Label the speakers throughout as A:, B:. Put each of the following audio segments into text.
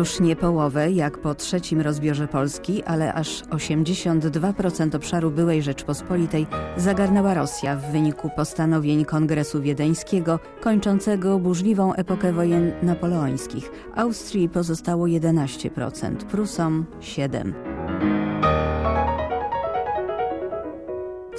A: Już nie połowę, jak po trzecim rozbiorze Polski, ale aż 82% obszaru byłej Rzeczpospolitej zagarnęła Rosja w wyniku postanowień Kongresu Wiedeńskiego, kończącego burzliwą epokę wojen napoleońskich. Austrii pozostało 11%, Prusom 7%.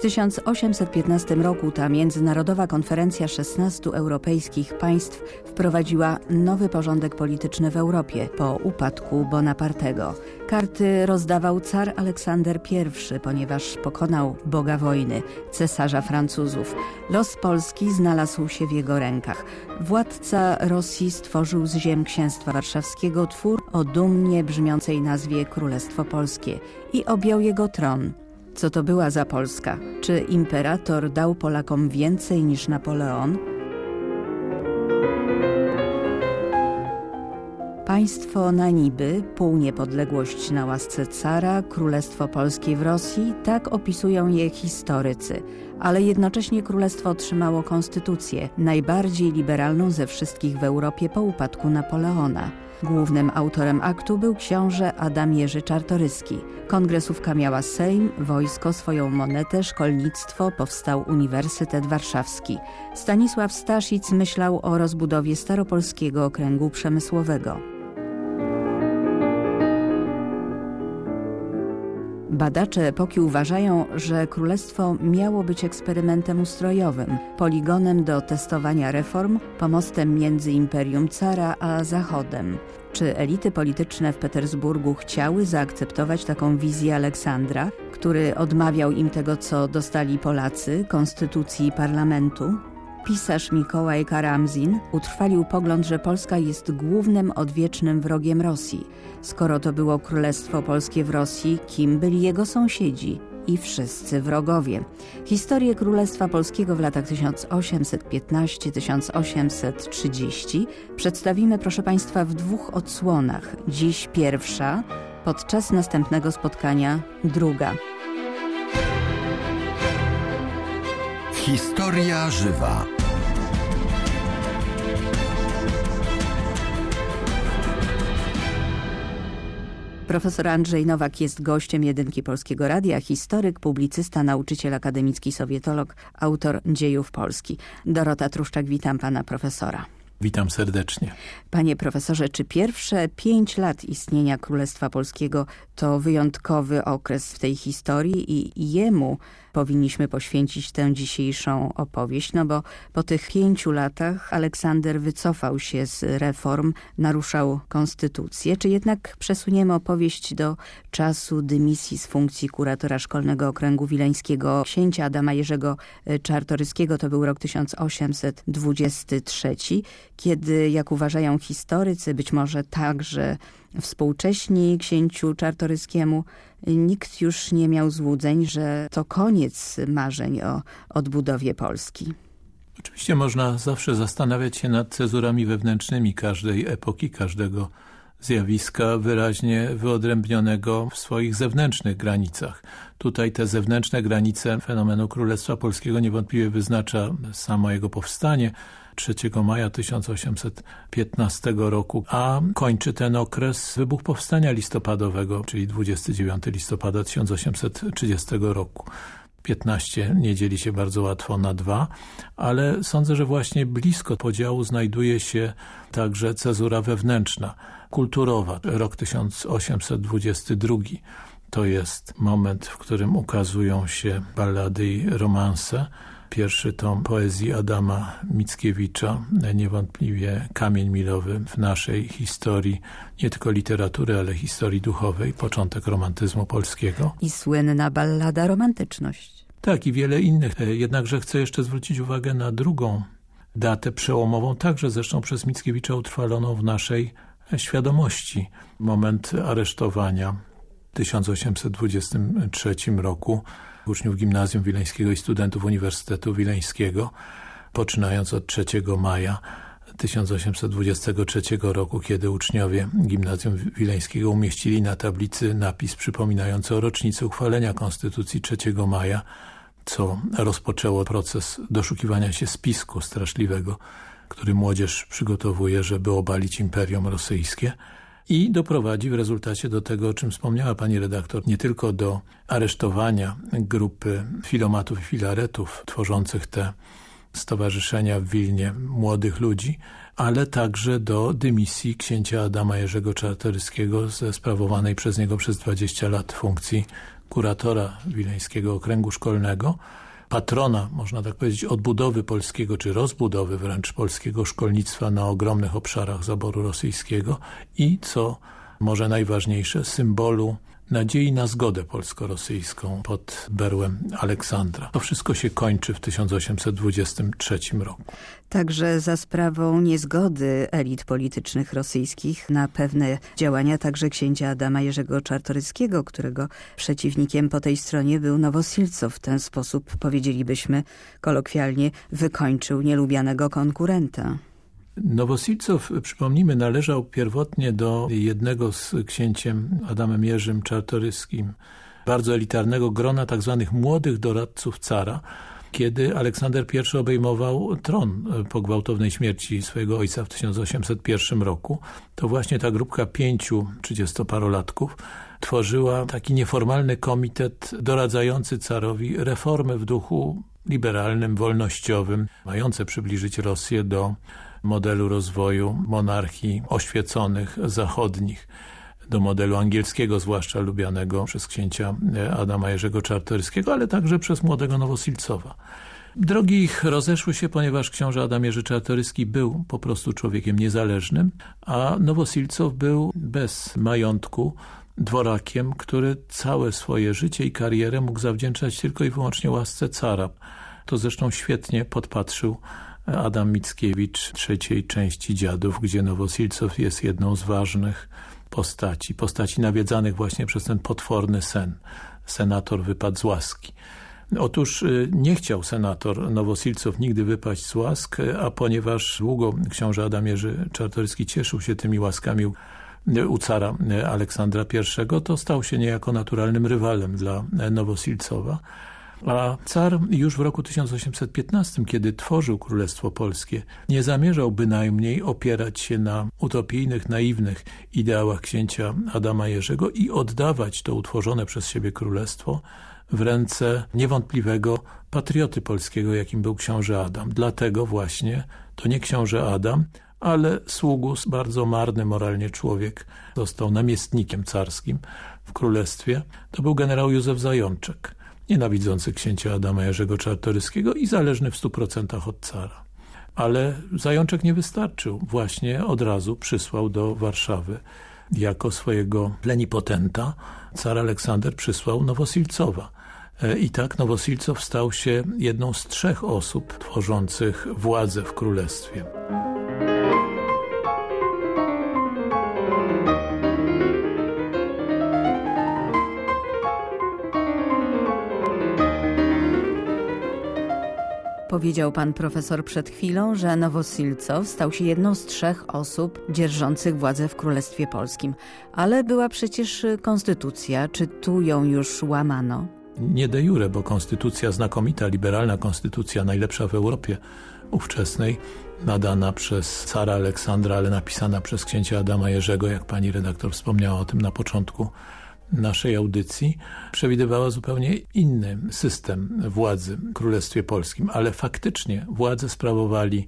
A: W 1815 roku ta międzynarodowa konferencja 16 europejskich państw wprowadziła nowy porządek polityczny w Europie po upadku Bonapartego. Karty rozdawał car Aleksander I, ponieważ pokonał Boga wojny, cesarza Francuzów. Los Polski znalazł się w jego rękach. Władca Rosji stworzył z ziem księstwa warszawskiego twór o dumnie brzmiącej nazwie Królestwo Polskie i objął jego tron. Co to była za Polska? Czy imperator dał Polakom więcej niż Napoleon? Państwo na niby, półniepodległość na łasce cara, Królestwo Polskie w Rosji, tak opisują je historycy. Ale jednocześnie królestwo otrzymało konstytucję, najbardziej liberalną ze wszystkich w Europie po upadku Napoleona. Głównym autorem aktu był książę Adam Jerzy Czartoryski. Kongresówka miała Sejm, wojsko, swoją monetę, szkolnictwo, powstał Uniwersytet Warszawski. Stanisław Staszic myślał o rozbudowie staropolskiego okręgu przemysłowego. Badacze epoki uważają, że królestwo miało być eksperymentem ustrojowym, poligonem do testowania reform, pomostem między imperium cara a Zachodem. Czy elity polityczne w Petersburgu chciały zaakceptować taką wizję Aleksandra, który odmawiał im tego, co dostali Polacy, konstytucji i parlamentu? Pisarz Mikołaj Karamzin utrwalił pogląd, że Polska jest głównym odwiecznym wrogiem Rosji. Skoro to było Królestwo Polskie w Rosji, kim byli jego sąsiedzi? i wszyscy wrogowie. Historię Królestwa Polskiego w latach 1815-1830 przedstawimy, proszę Państwa, w dwóch odsłonach. Dziś pierwsza, podczas następnego spotkania druga.
B: Historia żywa.
A: Profesor Andrzej Nowak jest gościem Jedynki Polskiego Radia, historyk, publicysta, nauczyciel akademicki, sowietolog, autor dziejów Polski. Dorota Truszczak, witam pana profesora.
C: Witam serdecznie.
A: Panie profesorze, czy pierwsze pięć lat istnienia Królestwa Polskiego to wyjątkowy okres w tej historii i jemu powinniśmy poświęcić tę dzisiejszą opowieść, no bo po tych pięciu latach Aleksander wycofał się z reform, naruszał konstytucję. Czy jednak przesuniemy opowieść do czasu dymisji z funkcji kuratora Szkolnego Okręgu Wileńskiego księcia Adama Jerzego Czartoryskiego, to był rok 1823, kiedy, jak uważają historycy, być może także współcześni księciu Czartoryskiemu, nikt już nie miał złudzeń, że to koniec marzeń o odbudowie Polski.
C: Oczywiście można zawsze zastanawiać się nad cezurami wewnętrznymi każdej epoki, każdego zjawiska wyraźnie wyodrębnionego w swoich zewnętrznych granicach. Tutaj te zewnętrzne granice fenomenu Królestwa Polskiego niewątpliwie wyznacza samo jego powstanie, 3 maja 1815 roku, a kończy ten okres wybuch powstania listopadowego, czyli 29 listopada 1830 roku. 15 nie dzieli się bardzo łatwo na dwa, ale sądzę, że właśnie blisko podziału znajduje się także cezura wewnętrzna, kulturowa, rok 1822. To jest moment, w którym ukazują się ballady i romanse, Pierwszy tom poezji Adama Mickiewicza, niewątpliwie kamień milowy w naszej historii, nie tylko literatury, ale historii duchowej, początek romantyzmu polskiego.
A: I słynna ballada Romantyczność.
C: Tak, i wiele innych. Jednakże chcę jeszcze zwrócić uwagę na drugą datę przełomową, także zresztą przez Mickiewicza utrwaloną w naszej świadomości. Moment aresztowania w 1823 roku uczniów Gimnazjum Wileńskiego i studentów Uniwersytetu Wileńskiego, poczynając od 3 maja 1823 roku, kiedy uczniowie Gimnazjum Wileńskiego umieścili na tablicy napis przypominający o rocznicy uchwalenia Konstytucji 3 maja, co rozpoczęło proces doszukiwania się spisku straszliwego, który młodzież przygotowuje, żeby obalić Imperium Rosyjskie. I doprowadzi w rezultacie do tego, o czym wspomniała pani redaktor, nie tylko do aresztowania grupy filomatów i filaretów tworzących te stowarzyszenia w Wilnie młodych ludzi, ale także do dymisji księcia Adama Jerzego Czartoryskiego ze sprawowanej przez niego przez 20 lat funkcji kuratora Wileńskiego Okręgu Szkolnego, patrona, można tak powiedzieć, odbudowy polskiego, czy rozbudowy wręcz polskiego szkolnictwa na ogromnych obszarach zaboru rosyjskiego i, co może najważniejsze, symbolu nadziei na zgodę polsko-rosyjską pod berłem Aleksandra. To wszystko się kończy w 1823 roku.
A: Także za sprawą niezgody elit politycznych rosyjskich na pewne działania także księcia Adama Jerzego Czartoryskiego, którego przeciwnikiem po tej stronie był Nowosilcow. W ten sposób, powiedzielibyśmy kolokwialnie, wykończył nielubianego konkurenta.
C: Nowosilcow, przypomnijmy, należał pierwotnie do jednego z księciem Adamem Jerzym Czartoryskim, bardzo elitarnego grona tzw. Tak młodych doradców cara, kiedy Aleksander I obejmował tron po gwałtownej śmierci swojego ojca w 1801 roku. To właśnie ta grupka pięciu trzydziestoparolatków tworzyła taki nieformalny komitet doradzający carowi reformy w duchu liberalnym, wolnościowym, mające przybliżyć Rosję do modelu rozwoju monarchii oświeconych, zachodnich, do modelu angielskiego, zwłaszcza lubianego przez księcia Adama Jerzego Czartoryskiego, ale także przez młodego Nowosilcowa. Drogi ich rozeszły się, ponieważ książę Adam Jerzy Czartoryski był po prostu człowiekiem niezależnym, a Nowosilcow był bez majątku, dworakiem, który całe swoje życie i karierę mógł zawdzięczać tylko i wyłącznie łasce cara. To zresztą świetnie podpatrzył Adam Mickiewicz trzeciej części Dziadów, gdzie Nowosilcow jest jedną z ważnych postaci. Postaci nawiedzanych właśnie przez ten potworny sen. Senator wypadł z łaski. Otóż y, nie chciał senator Nowosilcow nigdy wypaść z łask, a ponieważ długo książę Adam Jerzy Czartoryski cieszył się tymi łaskami u cara Aleksandra I, to stał się niejako naturalnym rywalem dla Nowosilcowa. A car już w roku 1815, kiedy tworzył Królestwo Polskie, nie zamierzał bynajmniej opierać się na utopijnych, naiwnych ideałach księcia Adama Jerzego i oddawać to utworzone przez siebie królestwo w ręce niewątpliwego patrioty polskiego, jakim był książę Adam. Dlatego właśnie to nie książę Adam, ale sługus, bardzo marny moralnie człowiek, został namiestnikiem carskim w królestwie. To był generał Józef Zajączek nienawidzący księcia Adama Jerzego Czartoryskiego i zależny w stu procentach od cara. Ale Zajączek nie wystarczył. Właśnie od razu przysłał do Warszawy jako swojego plenipotenta car Aleksander przysłał Nowosilcowa. E, I tak Nowosilcow stał się jedną z trzech osób tworzących władzę w królestwie.
A: Powiedział pan profesor przed chwilą, że Nowosilcow stał się jedną z trzech osób dzierżących władzę w Królestwie Polskim. Ale była przecież konstytucja. Czy tu ją już łamano?
C: Nie de jure, bo konstytucja znakomita, liberalna konstytucja, najlepsza w Europie ówczesnej, nadana przez cara Aleksandra, ale napisana przez księcia Adama Jerzego, jak pani redaktor wspomniała o tym na początku naszej audycji przewidywała zupełnie inny system władzy w Królestwie Polskim, ale faktycznie władzę sprawowali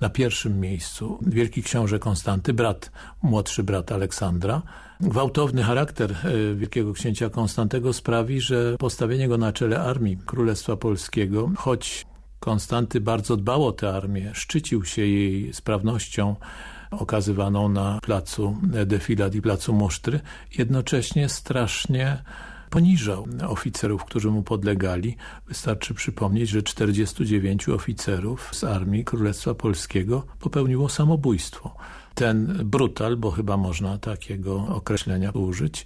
C: na pierwszym miejscu wielki książę Konstanty, brat, młodszy brat Aleksandra. Gwałtowny charakter e, wielkiego księcia Konstantego sprawi, że postawienie go na czele armii Królestwa Polskiego, choć Konstanty bardzo dbał o tę armię, szczycił się jej sprawnością, okazywaną na placu Defilat i placu Musztry, jednocześnie strasznie poniżał oficerów, którzy mu podlegali. Wystarczy przypomnieć, że 49 oficerów z armii Królestwa Polskiego popełniło samobójstwo. Ten brutal, bo chyba można takiego określenia użyć,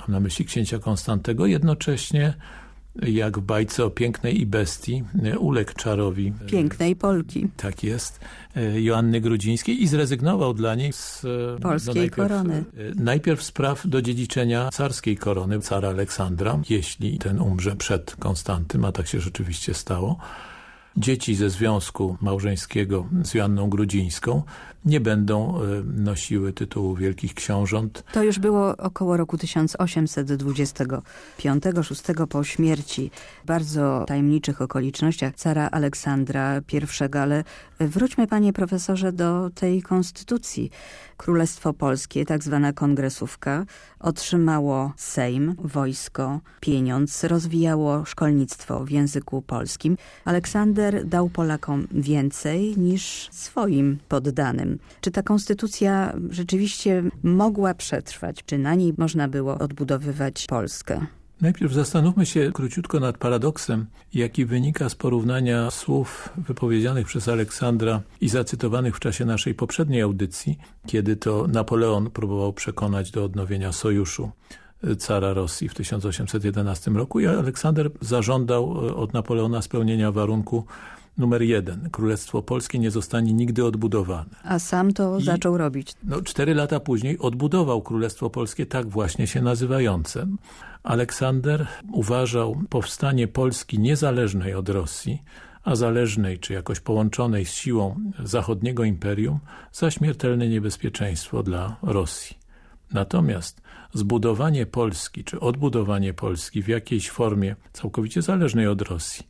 C: mam na myśli księcia Konstantego, jednocześnie jak w bajce o pięknej i bestii e, uległ czarowi.
A: E, pięknej Polki.
C: Tak jest. E, Joanny Grudzińskiej i zrezygnował dla niej z
A: polskiej no najpierw, korony.
C: Najpierw spraw do dziedziczenia carskiej korony, cara Aleksandra, jeśli ten umrze przed Konstantym, a tak się rzeczywiście stało. Dzieci ze związku małżeńskiego z Joanną Grudzińską nie będą e, nosiły tytułu wielkich książąt.
A: To już było około roku 1825-6 po śmierci bardzo tajemniczych okolicznościach cara Aleksandra I, ale wróćmy panie profesorze do tej konstytucji. Królestwo Polskie, tak zwana kongresówka, otrzymało Sejm, wojsko, pieniądz, rozwijało szkolnictwo w języku polskim. Aleksander dał Polakom więcej niż swoim poddanym. Czy ta konstytucja rzeczywiście mogła przetrwać? Czy na niej można było odbudowywać Polskę?
C: Najpierw zastanówmy się króciutko nad paradoksem, jaki wynika z porównania słów wypowiedzianych przez Aleksandra i zacytowanych w czasie naszej poprzedniej audycji, kiedy to Napoleon próbował przekonać do odnowienia sojuszu cara Rosji w 1811 roku i Aleksander zażądał od Napoleona spełnienia warunku numer jeden. Królestwo Polskie nie zostanie nigdy odbudowane.
A: A sam to I, zaczął robić.
C: No, cztery lata później odbudował Królestwo Polskie tak właśnie się nazywające. Aleksander uważał powstanie Polski niezależnej od Rosji, a zależnej czy jakoś połączonej z siłą zachodniego imperium za śmiertelne niebezpieczeństwo dla Rosji. Natomiast zbudowanie Polski czy odbudowanie Polski w jakiejś formie całkowicie zależnej od Rosji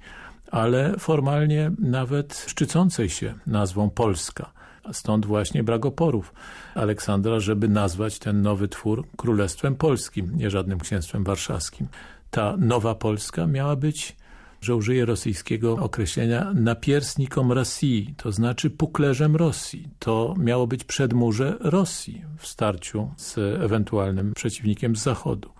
C: ale formalnie nawet szczycącej się nazwą Polska. Stąd właśnie brak oporów Aleksandra, żeby nazwać ten nowy twór Królestwem Polskim, nie żadnym księstwem warszawskim. Ta nowa Polska miała być, że użyję rosyjskiego określenia, napierstnikom Rosji, to znaczy puklerzem Rosji. To miało być przedmurze Rosji w starciu z ewentualnym przeciwnikiem z Zachodu.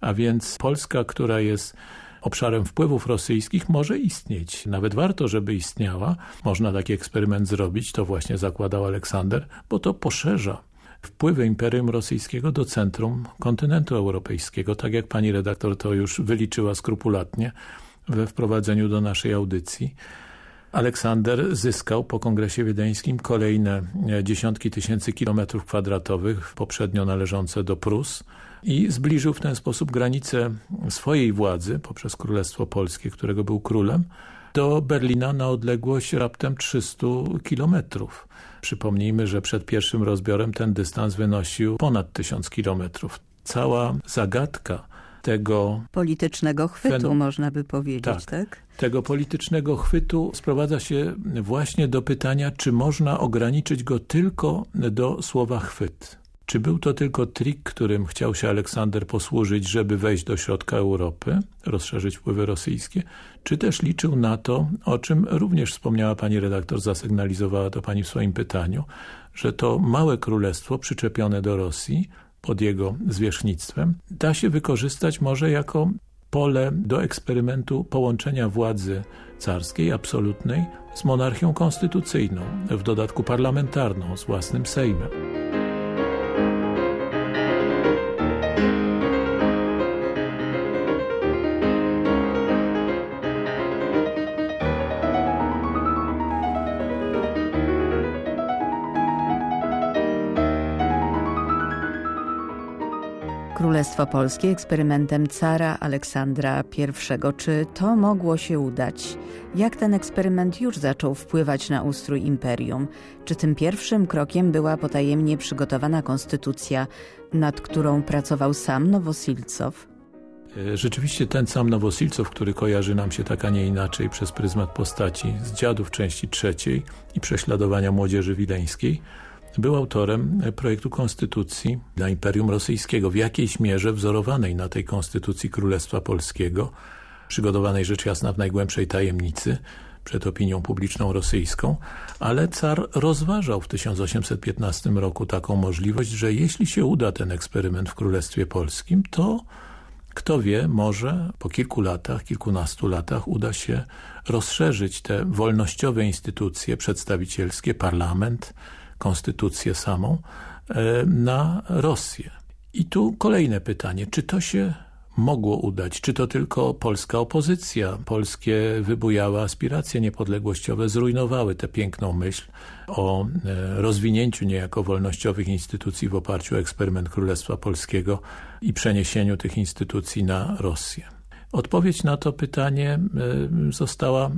C: A więc Polska, która jest obszarem wpływów rosyjskich może istnieć. Nawet warto, żeby istniała. Można taki eksperyment zrobić, to właśnie zakładał Aleksander, bo to poszerza wpływy Imperium Rosyjskiego do centrum kontynentu europejskiego, tak jak pani redaktor to już wyliczyła skrupulatnie we wprowadzeniu do naszej audycji. Aleksander zyskał po kongresie wiedeńskim kolejne dziesiątki tysięcy kilometrów kwadratowych, poprzednio należące do Prus, i zbliżył w ten sposób granice swojej władzy poprzez Królestwo Polskie, którego był królem, do Berlina na odległość raptem 300 kilometrów. Przypomnijmy, że przed pierwszym rozbiorem ten dystans wynosił ponad 1000 kilometrów. Cała zagadka tego...
A: Politycznego chwytu, można by powiedzieć, tak, tak?
C: Tego politycznego chwytu sprowadza się właśnie do pytania, czy można ograniczyć go tylko do słowa chwyt. Czy był to tylko trik, którym chciał się Aleksander posłużyć, żeby wejść do środka Europy, rozszerzyć wpływy rosyjskie, czy też liczył na to, o czym również wspomniała pani redaktor, zasygnalizowała to pani w swoim pytaniu, że to małe królestwo przyczepione do Rosji pod jego zwierzchnictwem da się wykorzystać może jako pole do eksperymentu połączenia władzy carskiej, absolutnej, z monarchią konstytucyjną, w dodatku parlamentarną, z własnym Sejmem.
A: Królestwo Polskie eksperymentem cara Aleksandra I. Czy to mogło się udać? Jak ten eksperyment już zaczął wpływać na ustrój imperium? Czy tym pierwszym krokiem była potajemnie przygotowana konstytucja, nad którą pracował sam Nowosilcow?
C: E, rzeczywiście ten sam Nowosilcow, który kojarzy nam się tak, a nie inaczej przez pryzmat postaci z dziadów części trzeciej i prześladowania młodzieży wileńskiej, był autorem projektu konstytucji dla Imperium Rosyjskiego, w jakiejś mierze wzorowanej na tej konstytucji Królestwa Polskiego, przygotowanej rzecz jasna w najgłębszej tajemnicy przed opinią publiczną rosyjską, ale car rozważał w 1815 roku taką możliwość, że jeśli się uda ten eksperyment w Królestwie Polskim, to kto wie, może po kilku latach, kilkunastu latach uda się rozszerzyć te wolnościowe instytucje przedstawicielskie, parlament, konstytucję samą, e, na Rosję. I tu kolejne pytanie, czy to się mogło udać? Czy to tylko polska opozycja, polskie wybujałe aspiracje niepodległościowe zrujnowały tę piękną myśl o e, rozwinięciu niejako wolnościowych instytucji w oparciu o eksperyment Królestwa Polskiego i przeniesieniu tych instytucji na Rosję? Odpowiedź na to pytanie e, została e,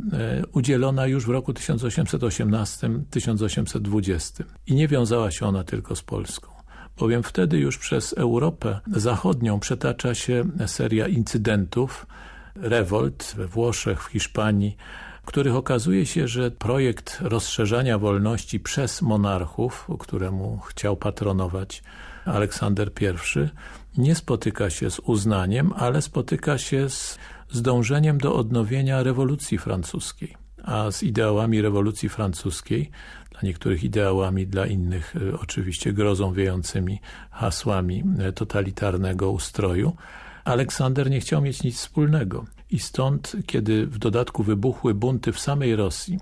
C: udzielona już w roku 1818-1820 i nie wiązała się ona tylko z Polską bowiem wtedy już przez Europę Zachodnią przetacza się seria incydentów, rewolt we Włoszech, w Hiszpanii, w których okazuje się, że projekt rozszerzania wolności przez monarchów, któremu chciał patronować Aleksander I, nie spotyka się z uznaniem, ale spotyka się z, z dążeniem do odnowienia rewolucji francuskiej. A z ideałami rewolucji francuskiej, dla niektórych ideałami, dla innych y, oczywiście grozą wiejącymi hasłami y, totalitarnego ustroju, Aleksander nie chciał mieć nic wspólnego. I stąd, kiedy w dodatku wybuchły bunty w samej Rosji,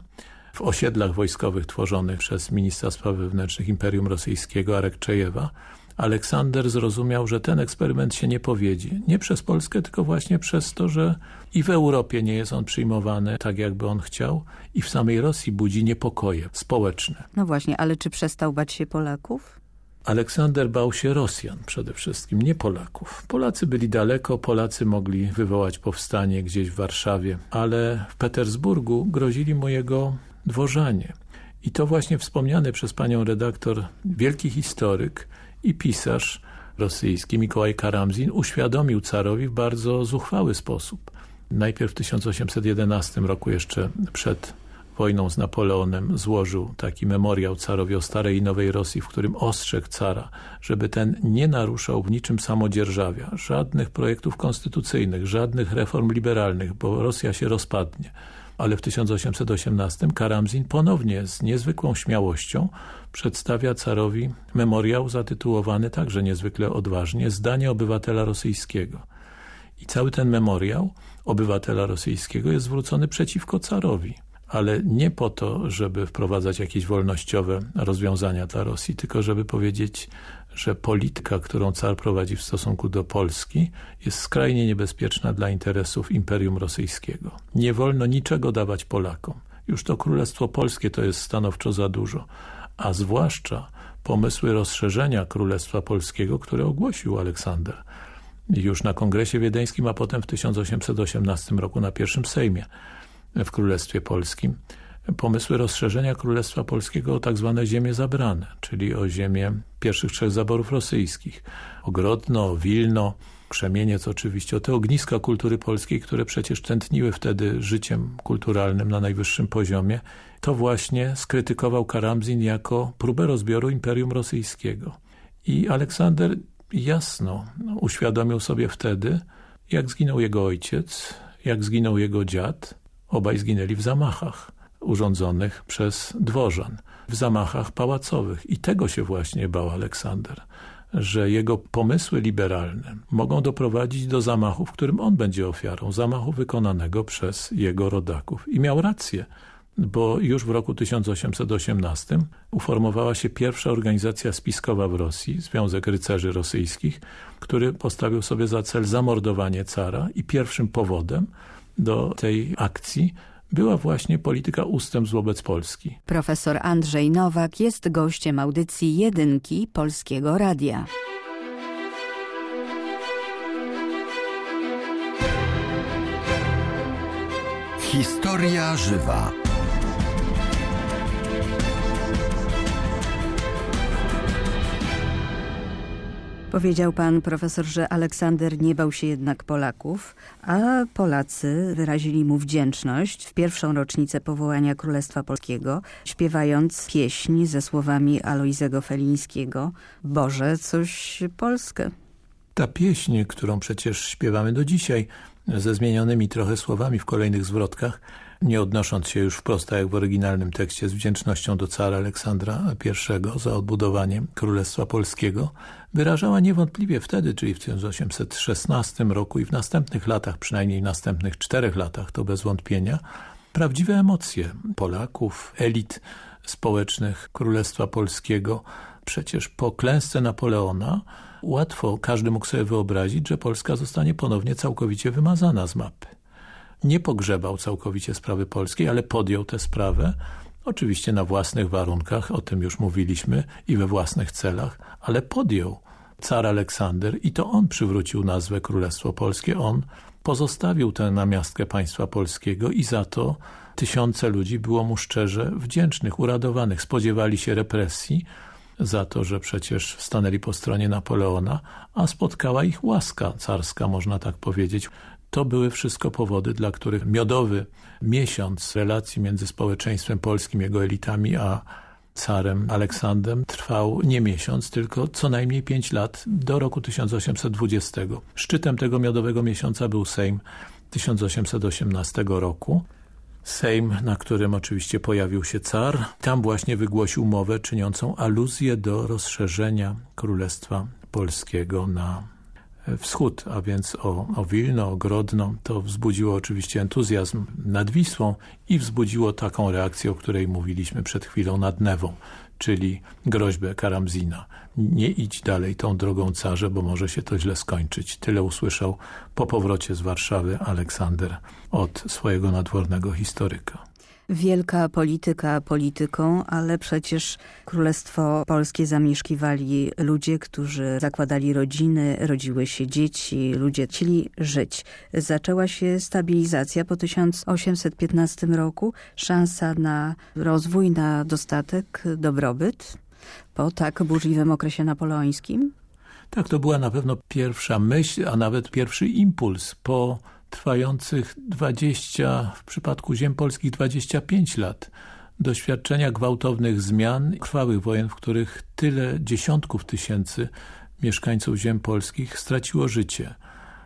C: w osiedlach wojskowych tworzonych przez ministra spraw wewnętrznych Imperium Rosyjskiego Arekczejewa, Aleksander zrozumiał, że ten eksperyment się nie powiedzie. Nie przez Polskę, tylko właśnie przez to, że i w Europie nie jest on przyjmowany tak, jakby on chciał i w samej Rosji budzi niepokoje społeczne.
A: No właśnie, ale czy przestał bać się Polaków?
C: Aleksander bał się Rosjan przede wszystkim, nie Polaków. Polacy byli daleko, Polacy mogli wywołać powstanie gdzieś w Warszawie, ale w Petersburgu grozili mu jego dworzanie. I to właśnie wspomniany przez panią redaktor wielki historyk i pisarz rosyjski Mikołaj Karamzin uświadomił carowi w bardzo zuchwały sposób. Najpierw w 1811 roku, jeszcze przed wojną z Napoleonem, złożył taki memoriał carowi o starej i nowej Rosji, w którym ostrzegł cara, żeby ten nie naruszał w niczym samodzierżawia, żadnych projektów konstytucyjnych, żadnych reform liberalnych, bo Rosja się rozpadnie ale w 1818 Karamzin ponownie z niezwykłą śmiałością przedstawia carowi memoriał zatytułowany także niezwykle odważnie Zdanie obywatela rosyjskiego. I cały ten memoriał obywatela rosyjskiego jest zwrócony przeciwko carowi ale nie po to, żeby wprowadzać jakieś wolnościowe rozwiązania dla Rosji, tylko żeby powiedzieć, że polityka, którą car prowadzi w stosunku do Polski jest skrajnie niebezpieczna dla interesów Imperium Rosyjskiego. Nie wolno niczego dawać Polakom. Już to Królestwo Polskie to jest stanowczo za dużo, a zwłaszcza pomysły rozszerzenia Królestwa Polskiego, które ogłosił Aleksander już na Kongresie Wiedeńskim, a potem w 1818 roku na pierwszym Sejmie w Królestwie Polskim pomysły rozszerzenia Królestwa Polskiego o tak zwane ziemie zabrane, czyli o ziemię pierwszych trzech zaborów rosyjskich. O Grodno, Wilno, Krzemieniec oczywiście, o te ogniska kultury polskiej, które przecież tętniły wtedy życiem kulturalnym na najwyższym poziomie, to właśnie skrytykował Karamzin jako próbę rozbioru Imperium Rosyjskiego. I Aleksander jasno uświadomił sobie wtedy, jak zginął jego ojciec, jak zginął jego dziad. Obaj zginęli w zamachach urządzonych przez dworzan w zamachach pałacowych. I tego się właśnie bał Aleksander, że jego pomysły liberalne mogą doprowadzić do zamachu, w którym on będzie ofiarą, zamachu wykonanego przez jego rodaków. I miał rację, bo już w roku 1818 uformowała się pierwsza organizacja spiskowa w Rosji, Związek Rycerzy Rosyjskich, który postawił sobie za cel zamordowanie cara i pierwszym powodem do tej akcji była właśnie polityka ustępstw wobec Polski.
A: Profesor Andrzej Nowak jest gościem audycji Jedynki Polskiego Radia.
B: Historia żywa.
A: Powiedział pan profesor, że Aleksander nie bał się jednak Polaków, a Polacy wyrazili mu wdzięczność w pierwszą rocznicę powołania Królestwa Polskiego, śpiewając pieśń ze słowami Alojzego Felińskiego Boże, coś Polskę.
C: Ta pieśń, którą przecież śpiewamy do dzisiaj, ze zmienionymi trochę słowami w kolejnych zwrotkach, nie odnosząc się już wprost jak w oryginalnym tekście z wdzięcznością do cara Aleksandra I za odbudowanie Królestwa Polskiego, wyrażała niewątpliwie wtedy, czyli w 1816 roku i w następnych latach, przynajmniej w następnych czterech latach, to bez wątpienia, prawdziwe emocje Polaków, elit społecznych Królestwa Polskiego. Przecież po klęsce Napoleona łatwo każdy mógł sobie wyobrazić, że Polska zostanie ponownie całkowicie wymazana z mapy nie pogrzebał całkowicie sprawy polskiej, ale podjął tę sprawę, oczywiście na własnych warunkach, o tym już mówiliśmy, i we własnych celach, ale podjął car Aleksander i to on przywrócił nazwę Królestwo Polskie, on pozostawił tę namiastkę państwa polskiego i za to tysiące ludzi było mu szczerze wdzięcznych, uradowanych. Spodziewali się represji za to, że przecież stanęli po stronie Napoleona, a spotkała ich łaska carska, można tak powiedzieć. To były wszystko powody, dla których miodowy miesiąc relacji między społeczeństwem polskim, jego elitami, a carem Aleksandrem trwał nie miesiąc, tylko co najmniej pięć lat do roku 1820. Szczytem tego miodowego miesiąca był Sejm 1818 roku. Sejm, na którym oczywiście pojawił się car, tam właśnie wygłosił mowę czyniącą aluzję do rozszerzenia Królestwa Polskiego na wschód, a więc o, o Wilno, o Grodno. To wzbudziło oczywiście entuzjazm nad Wisłą i wzbudziło taką reakcję, o której mówiliśmy przed chwilą nad Newą, czyli groźbę Karamzina. Nie idź dalej tą drogą carze, bo może się to źle skończyć. Tyle usłyszał po powrocie z Warszawy Aleksander od swojego nadwornego historyka
A: wielka polityka polityką, ale przecież Królestwo Polskie zamieszkiwali ludzie, którzy zakładali rodziny, rodziły się dzieci, ludzie chcieli żyć. Zaczęła się stabilizacja po 1815 roku, szansa na rozwój, na dostatek, dobrobyt po tak burzliwym okresie napoleońskim?
C: Tak, to była na pewno pierwsza myśl, a nawet pierwszy impuls po trwających 20, w przypadku ziem polskich 25 lat doświadczenia gwałtownych zmian, krwawych wojen, w których tyle dziesiątków tysięcy mieszkańców ziem polskich straciło życie.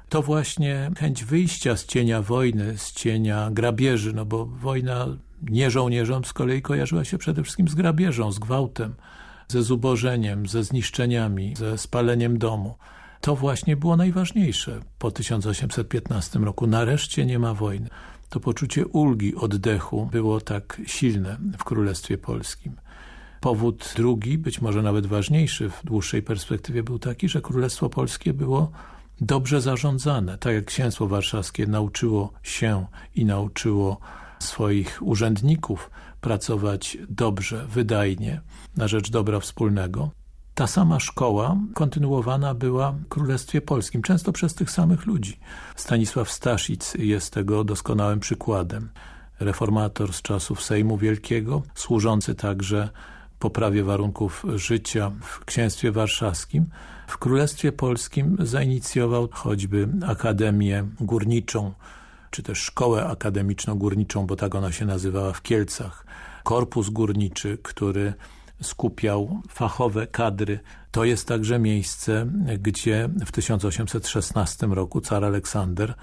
C: To właśnie chęć wyjścia z cienia wojny, z cienia grabieży, no bo wojna nie żołnierzom z kolei kojarzyła się przede wszystkim z grabieżą, z gwałtem, ze zubożeniem, ze zniszczeniami, ze spaleniem domu. To właśnie było najważniejsze po 1815 roku. Nareszcie nie ma wojny. To poczucie ulgi, oddechu było tak silne w Królestwie Polskim. Powód drugi, być może nawet ważniejszy w dłuższej perspektywie był taki, że Królestwo Polskie było dobrze zarządzane. Tak jak Księstwo Warszawskie nauczyło się i nauczyło swoich urzędników pracować dobrze, wydajnie, na rzecz dobra wspólnego, ta sama szkoła kontynuowana była w Królestwie Polskim, często przez tych samych ludzi. Stanisław Staszic jest tego doskonałym przykładem. Reformator z czasów Sejmu Wielkiego, służący także poprawie warunków życia w Księstwie Warszawskim. W Królestwie Polskim zainicjował choćby Akademię Górniczą, czy też Szkołę Akademiczną Górniczą, bo tak ona się nazywała w Kielcach. Korpus Górniczy, który skupiał fachowe kadry. To jest także miejsce, gdzie w 1816 roku car Aleksander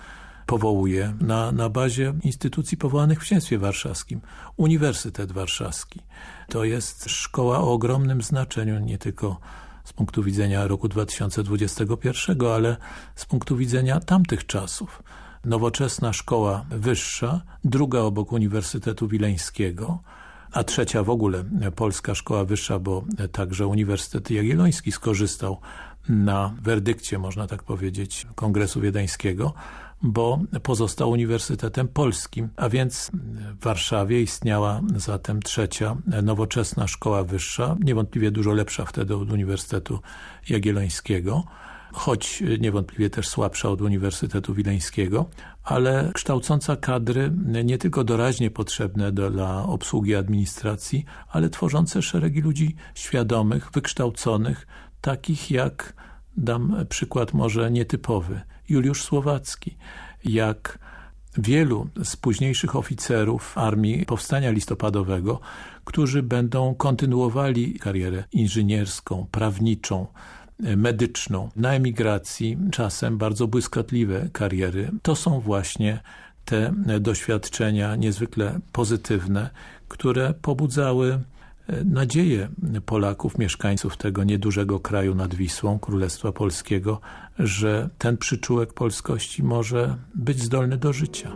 C: powołuje na, na bazie instytucji powołanych w Księstwie Warszawskim Uniwersytet Warszawski. To jest szkoła o ogromnym znaczeniu nie tylko z punktu widzenia roku 2021, ale z punktu widzenia tamtych czasów. Nowoczesna szkoła wyższa, druga obok Uniwersytetu Wileńskiego, a trzecia w ogóle Polska Szkoła Wyższa, bo także Uniwersytet Jagielloński skorzystał na werdykcie, można tak powiedzieć, Kongresu Wiedeńskiego, bo pozostał Uniwersytetem Polskim, a więc w Warszawie istniała zatem trzecia nowoczesna szkoła wyższa, niewątpliwie dużo lepsza wtedy od Uniwersytetu Jagiellońskiego, choć niewątpliwie też słabsza od Uniwersytetu Wileńskiego, ale kształcąca kadry nie tylko doraźnie potrzebne dla obsługi administracji, ale tworzące szeregi ludzi świadomych, wykształconych, takich jak, dam przykład może nietypowy, Juliusz Słowacki, jak wielu z późniejszych oficerów Armii Powstania Listopadowego, którzy będą kontynuowali karierę inżynierską, prawniczą, medyczną, na emigracji, czasem bardzo błyskotliwe kariery. To są właśnie te doświadczenia niezwykle pozytywne, które pobudzały e, nadzieję Polaków, mieszkańców tego niedużego kraju nad Wisłą, Królestwa Polskiego, że ten przyczółek polskości może być zdolny do życia.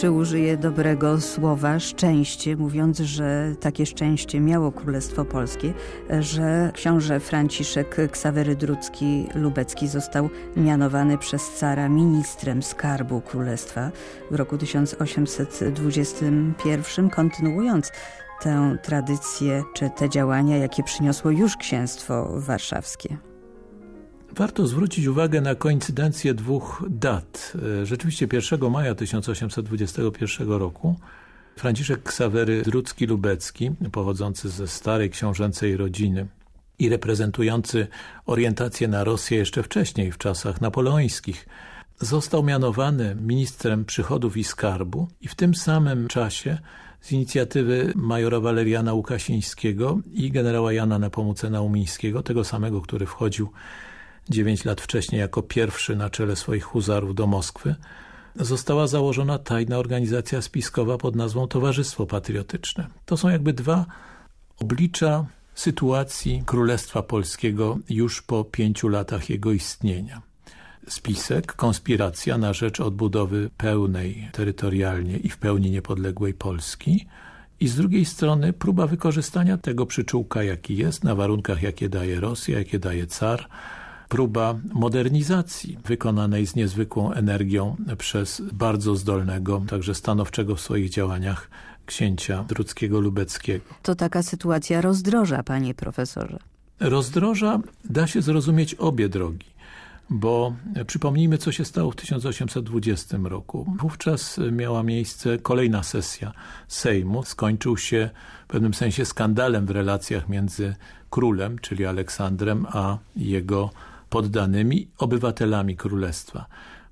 A: Czy użyję dobrego słowa szczęście, mówiąc, że takie szczęście miało Królestwo Polskie, że książę Franciszek Ksawery Drucki Lubecki został mianowany przez cara ministrem skarbu królestwa w roku 1821, kontynuując tę tradycję czy te działania, jakie przyniosło już księstwo warszawskie.
C: Warto zwrócić uwagę na koincydencję dwóch dat. E, rzeczywiście 1 maja 1821 roku Franciszek Ksawery Drucki-Lubecki, pochodzący ze starej książęcej rodziny i reprezentujący orientację na Rosję jeszcze wcześniej, w czasach napoleońskich, został mianowany ministrem przychodów i skarbu i w tym samym czasie z inicjatywy majora Waleriana Łukasińskiego i generała Jana Nepomucena Umińskiego, tego samego, który wchodził dziewięć lat wcześniej jako pierwszy na czele swoich huzarów do Moskwy, została założona tajna organizacja spiskowa pod nazwą Towarzystwo Patriotyczne. To są jakby dwa oblicza sytuacji Królestwa Polskiego już po pięciu latach jego istnienia. Spisek, konspiracja na rzecz odbudowy pełnej terytorialnie i w pełni niepodległej Polski i z drugiej strony próba wykorzystania tego przyczółka, jaki jest, na warunkach, jakie daje Rosja, jakie daje car, próba modernizacji wykonanej z niezwykłą energią przez bardzo zdolnego, także stanowczego w swoich działaniach księcia Druckiego Lubeckiego.
A: To taka sytuacja rozdroża, panie profesorze.
C: Rozdroża da się zrozumieć obie drogi bo przypomnijmy, co się stało w 1820 roku. Wówczas miała miejsce kolejna sesja Sejmu. Skończył się w pewnym sensie skandalem w relacjach między królem, czyli Aleksandrem, a jego poddanymi obywatelami królestwa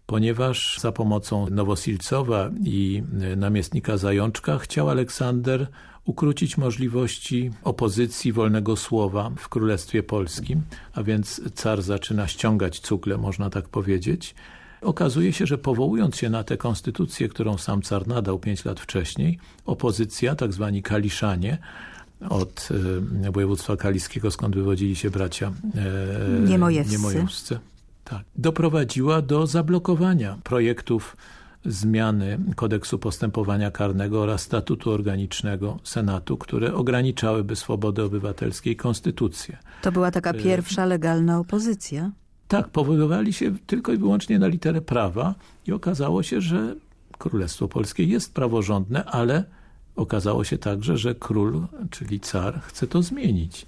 C: ponieważ za pomocą Nowosilcowa i namiestnika Zajączka chciał Aleksander ukrócić możliwości opozycji wolnego słowa w Królestwie Polskim, a więc car zaczyna ściągać cukle, można tak powiedzieć. Okazuje się, że powołując się na tę konstytucję, którą sam car nadał pięć lat wcześniej, opozycja, tak zwani kaliszanie, od e, województwa kaliskiego, skąd wywodzili się bracia
A: e, niemojewscy,
C: niemojewscy tak, doprowadziła do zablokowania projektów zmiany kodeksu postępowania karnego oraz statutu organicznego Senatu, które ograniczałyby swobody obywatelskie i konstytucję.
A: To była taka e, pierwsza legalna opozycja?
C: Tak, powoływali się tylko i wyłącznie na literę prawa i okazało się, że Królestwo Polskie jest praworządne, ale okazało się także, że król, czyli car, chce to zmienić.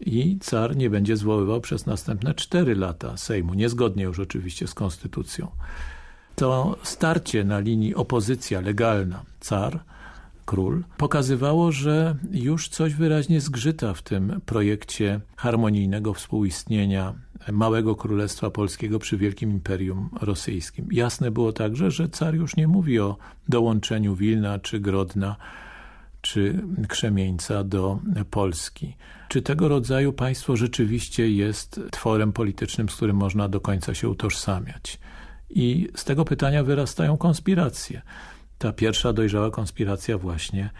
C: I car nie będzie zwoływał przez następne cztery lata Sejmu, niezgodnie już oczywiście z konstytucją to starcie na linii opozycja legalna, car, król, pokazywało, że już coś wyraźnie zgrzyta w tym projekcie harmonijnego współistnienia małego królestwa polskiego przy wielkim imperium rosyjskim. Jasne było także, że car już nie mówi o dołączeniu Wilna czy Grodna czy Krzemieńca do Polski. Czy tego rodzaju państwo rzeczywiście jest tworem politycznym, z którym można do końca się utożsamiać? I z tego pytania wyrastają konspiracje. Ta pierwsza dojrzała konspiracja właśnie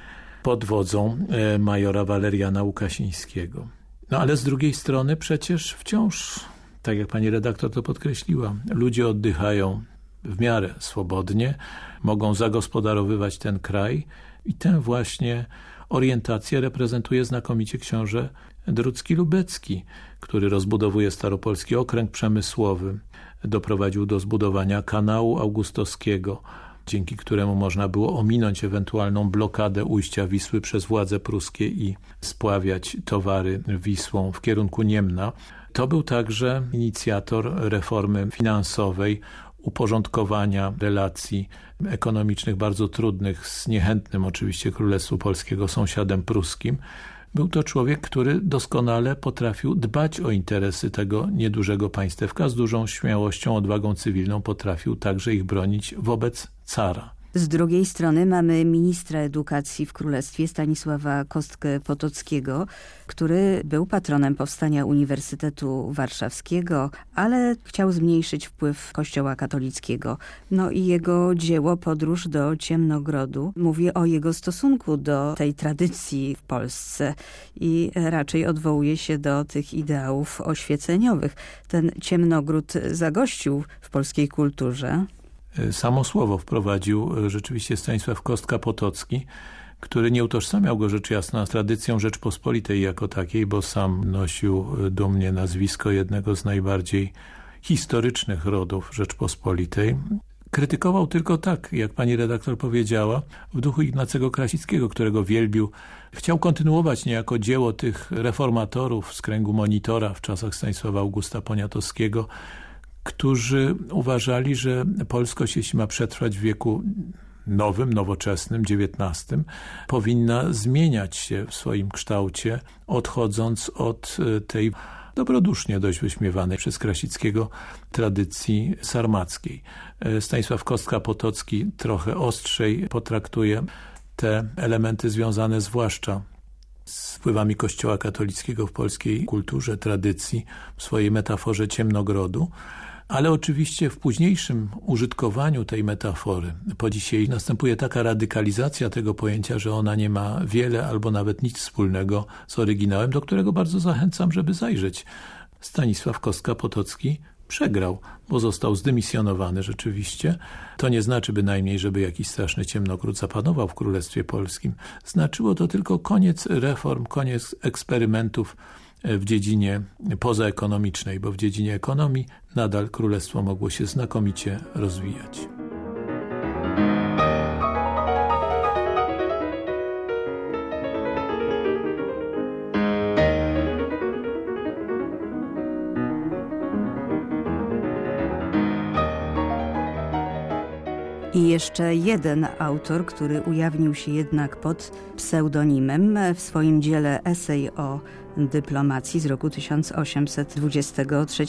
C: pod wodzą e, majora Waleriana Łukasińskiego. No ale z drugiej strony przecież wciąż, tak jak pani redaktor to podkreśliła, ludzie oddychają w miarę swobodnie, mogą zagospodarowywać ten kraj i tę właśnie orientację reprezentuje znakomicie książę Drucki-Lubecki, który rozbudowuje Staropolski Okręg Przemysłowy, doprowadził do zbudowania kanału augustowskiego, dzięki któremu można było ominąć ewentualną blokadę ujścia Wisły przez władze pruskie i spławiać towary Wisłą w kierunku Niemna. To był także inicjator reformy finansowej, uporządkowania relacji ekonomicznych bardzo trudnych z niechętnym oczywiście Królestwu Polskiego sąsiadem pruskim, był to człowiek, który doskonale potrafił dbać o interesy tego niedużego państewka. Z dużą śmiałością, odwagą cywilną potrafił także ich bronić wobec cara.
A: Z drugiej strony mamy ministra edukacji w Królestwie Stanisława Kostkę-Potockiego, który był patronem powstania Uniwersytetu Warszawskiego, ale chciał zmniejszyć wpływ Kościoła katolickiego. No i jego dzieło Podróż do Ciemnogrodu mówi o jego stosunku do tej tradycji w Polsce i raczej odwołuje się do tych ideałów oświeceniowych. Ten Ciemnogród zagościł w polskiej kulturze.
C: Samo słowo wprowadził rzeczywiście Stanisław Kostka-Potocki, który nie utożsamiał go rzecz jasna z tradycją Rzeczpospolitej jako takiej, bo sam nosił dumnie nazwisko jednego z najbardziej historycznych rodów Rzeczpospolitej. Krytykował tylko tak, jak pani redaktor powiedziała, w duchu Ignacego Krasickiego, którego wielbił. Chciał kontynuować niejako dzieło tych reformatorów z kręgu monitora w czasach Stanisława Augusta Poniatowskiego, którzy uważali, że polskość, jeśli ma przetrwać w wieku nowym, nowoczesnym, XIX, powinna zmieniać się w swoim kształcie, odchodząc od e, tej dobrodusznie dość wyśmiewanej przez Krasickiego tradycji sarmackiej. E, Stanisław Kostka-Potocki trochę ostrzej potraktuje te elementy związane zwłaszcza z wpływami Kościoła katolickiego w polskiej kulturze, tradycji, w swojej metaforze ciemnogrodu, ale oczywiście w późniejszym użytkowaniu tej metafory po dzisiaj następuje taka radykalizacja tego pojęcia, że ona nie ma wiele albo nawet nic wspólnego z oryginałem, do którego bardzo zachęcam, żeby zajrzeć. Stanisław Kostka-Potocki przegrał, bo został zdymisjonowany rzeczywiście. To nie znaczy bynajmniej, żeby jakiś straszny ciemnogród zapanował w Królestwie Polskim. Znaczyło to tylko koniec reform, koniec eksperymentów w dziedzinie pozaekonomicznej, bo w dziedzinie ekonomii nadal królestwo mogło się znakomicie rozwijać.
A: I jeszcze jeden autor, który ujawnił się jednak pod pseudonimem w swoim dziele esej o dyplomacji z roku 1823.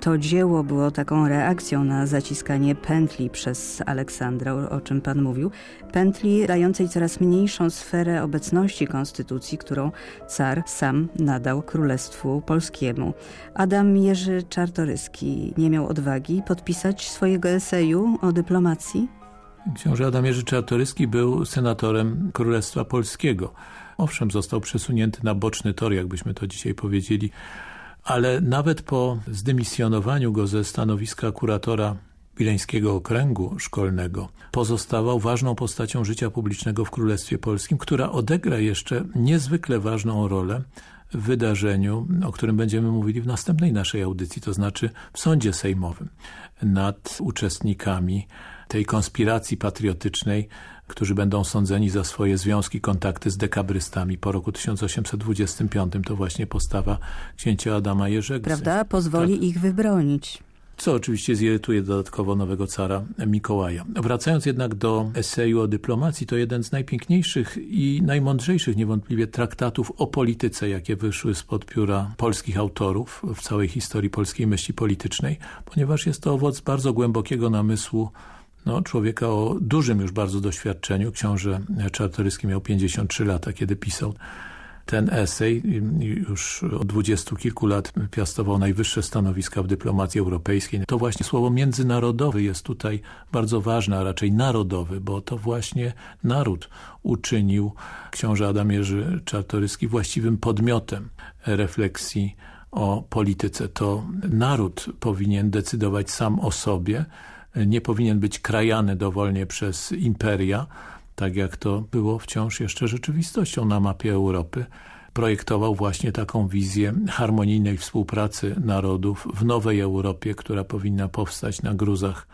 A: To dzieło było taką reakcją na zaciskanie pętli przez Aleksandra, o czym pan mówił. Pętli dającej coraz mniejszą sferę obecności konstytucji, którą car sam nadał Królestwu Polskiemu. Adam Jerzy Czartoryski nie miał odwagi podpisać swojego eseju o dyplomacji?
C: Książę Adam Jerzy Czartoryski był senatorem Królestwa Polskiego. Owszem, został przesunięty na boczny tor, jakbyśmy to dzisiaj powiedzieli, ale nawet po zdymisjonowaniu go ze stanowiska kuratora Wileńskiego Okręgu Szkolnego pozostawał ważną postacią życia publicznego w Królestwie Polskim, która odegra jeszcze niezwykle ważną rolę w wydarzeniu, o którym będziemy mówili w następnej naszej audycji, to znaczy w sądzie sejmowym nad uczestnikami tej konspiracji patriotycznej, którzy będą sądzeni za swoje związki, kontakty z dekabrystami po roku 1825. To właśnie postawa księcia Adama Jerzego.
A: Prawda? Pozwoli tak. ich wybronić
C: co oczywiście zirytuje dodatkowo nowego cara Mikołaja. Wracając jednak do eseju o dyplomacji, to jeden z najpiękniejszych i najmądrzejszych niewątpliwie traktatów o polityce, jakie wyszły spod pióra polskich autorów w całej historii polskiej myśli politycznej, ponieważ jest to owoc bardzo głębokiego namysłu no, człowieka o dużym już bardzo doświadczeniu. Książę Czartoryski miał 53 lata, kiedy pisał ten esej. Już od dwudziestu kilku lat piastował najwyższe stanowiska w dyplomacji europejskiej. To właśnie słowo międzynarodowy jest tutaj bardzo ważne, a raczej narodowy, bo to właśnie naród uczynił książę Adam Jerzy Czartoryski właściwym podmiotem refleksji o polityce. To naród powinien decydować sam o sobie, nie powinien być krajany dowolnie przez imperia, tak jak to było wciąż jeszcze rzeczywistością na mapie Europy. Projektował właśnie taką wizję harmonijnej współpracy narodów w nowej Europie, która powinna powstać na gruzach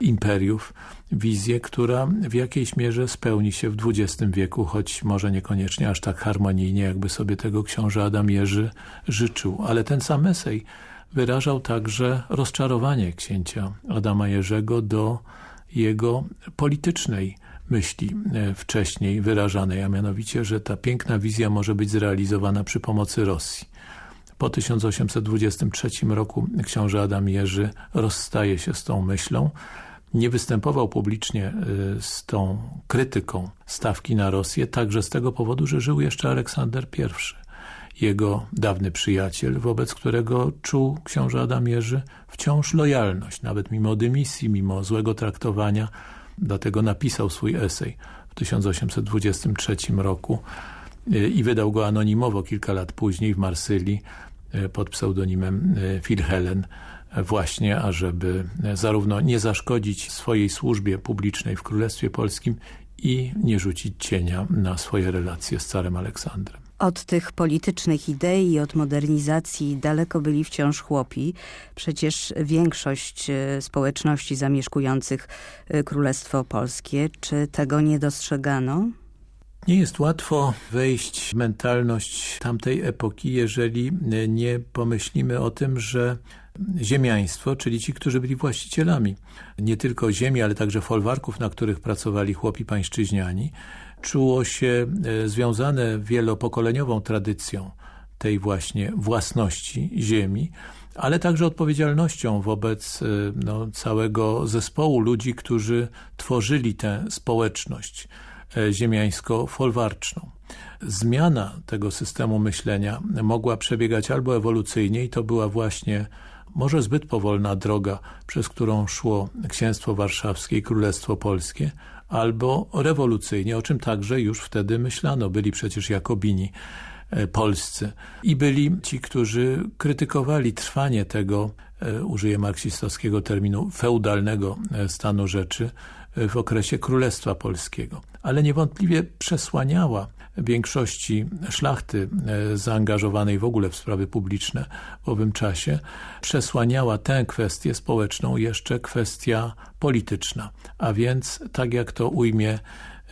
C: imperiów. Wizję, która w jakiejś mierze spełni się w XX wieku, choć może niekoniecznie aż tak harmonijnie, jakby sobie tego książę Adam Jerzy życzył. Ale ten sam esej wyrażał także rozczarowanie księcia Adama Jerzego do jego politycznej myśli e, wcześniej wyrażanej, a mianowicie, że ta piękna wizja może być zrealizowana przy pomocy Rosji. Po 1823 roku książę Adam Jerzy rozstaje się z tą myślą. Nie występował publicznie e, z tą krytyką stawki na Rosję, także z tego powodu, że żył jeszcze Aleksander I jego dawny przyjaciel, wobec którego czuł książę Adam Jerzy wciąż lojalność, nawet mimo dymisji, mimo złego traktowania. Dlatego napisał swój esej w 1823 roku e, i wydał go anonimowo kilka lat później w Marsylii e, pod pseudonimem e, Helen właśnie, ażeby zarówno nie zaszkodzić swojej służbie publicznej w Królestwie Polskim i nie rzucić cienia na swoje relacje z carem Aleksandrem.
A: Od tych politycznych idei od modernizacji daleko byli wciąż chłopi. Przecież większość e, społeczności zamieszkujących e, Królestwo Polskie, czy tego nie dostrzegano?
C: Nie jest łatwo wejść w mentalność tamtej epoki, jeżeli e, nie pomyślimy o tym, że ziemiaństwo, czyli ci, którzy byli właścicielami nie tylko ziemi, ale także folwarków, na których pracowali chłopi pańszczyźniani, czuło się e, związane wielopokoleniową tradycją tej właśnie własności ziemi, ale także odpowiedzialnością wobec e, no, całego zespołu ludzi, którzy tworzyli tę społeczność e, ziemiańsko-folwarczną. Zmiana tego systemu myślenia mogła przebiegać albo ewolucyjnie i to była właśnie może zbyt powolna droga, przez którą szło Księstwo Warszawskie i Królestwo Polskie, albo rewolucyjnie, o czym także już wtedy myślano. Byli przecież Jakobini e, polscy i byli ci, którzy krytykowali trwanie tego, e, użyję marksistowskiego terminu, feudalnego e, stanu rzeczy w okresie Królestwa Polskiego. Ale niewątpliwie przesłaniała większości szlachty e, zaangażowanej w ogóle w sprawy publiczne w owym czasie przesłaniała tę kwestię społeczną jeszcze kwestia polityczna. A więc, tak jak to ujmie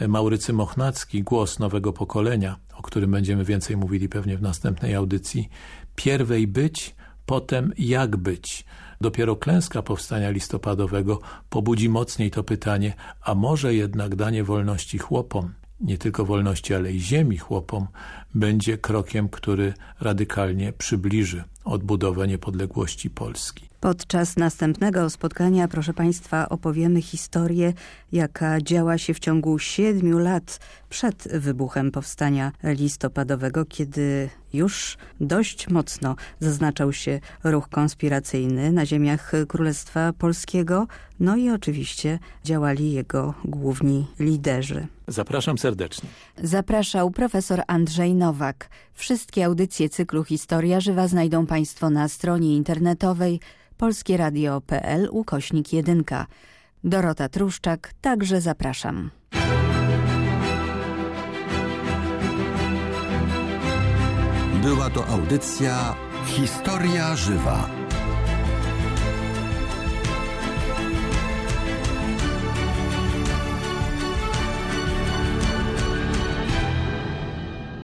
C: e, Maurycy Mochnacki, głos nowego pokolenia, o którym będziemy więcej mówili pewnie w następnej audycji, pierwej być, potem jak być. Dopiero klęska powstania listopadowego pobudzi mocniej to pytanie, a może jednak danie wolności chłopom nie tylko wolności, ale i ziemi chłopom, będzie krokiem, który radykalnie przybliży odbudowę niepodległości Polski.
A: Podczas następnego spotkania, proszę Państwa, opowiemy historię, jaka działa się w ciągu siedmiu lat przed wybuchem powstania listopadowego, kiedy już dość mocno zaznaczał się ruch konspiracyjny na ziemiach Królestwa Polskiego, no i oczywiście działali jego główni liderzy.
C: Zapraszam serdecznie.
A: Zapraszał profesor Andrzej Nowak. Wszystkie audycje cyklu Historia Żywa znajdą Państwo na stronie internetowej polskieradio.pl ukośnik 1. Dorota Truszczak, także zapraszam.
B: Była to audycja Historia Żywa.